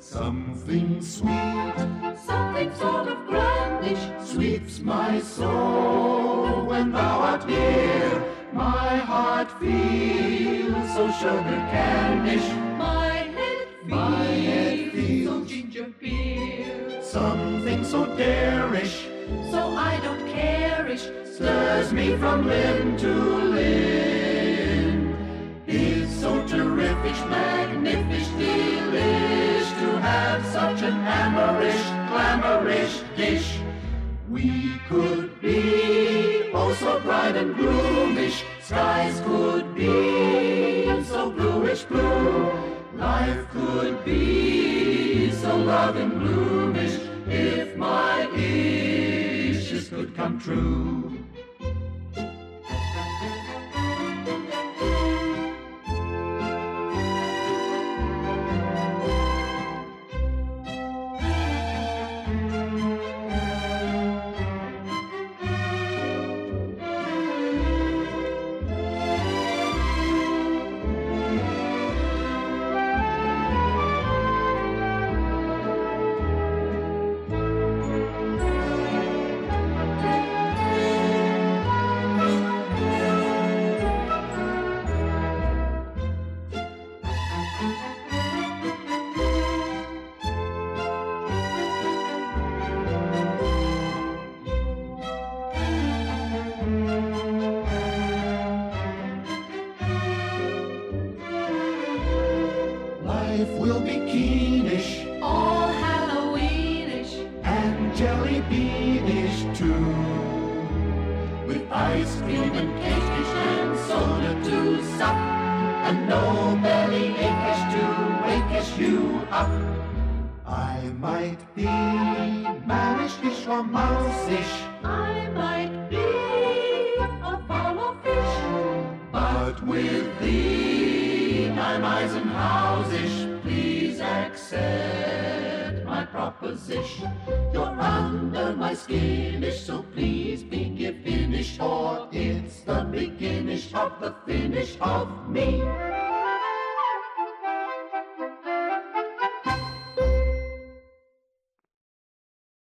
Something sweet, Something sort of grandish, sweeps my soul when thou art near. My heart feels so sugar candish. Something so darish So I don't careish, stirs me from limb to limb. It's so terrific, magnific, delish to have such an amorish, glamorish dish. We could be oh so bright and gloomish. Skies could be so bluish blue. Life could be so love and come true. Life will be keenish all Halloweenish. and jelly beanish too. With ice cream and cakeish and soda to sup, and no belly achish to wakeish you up. I might be manishish or mouseish, I might be a follow fish, but with thee I'm Eisenhowerish. Please accept my proposition. You're under my skinish, so please be finish, or it's the beginnish of the finish of me.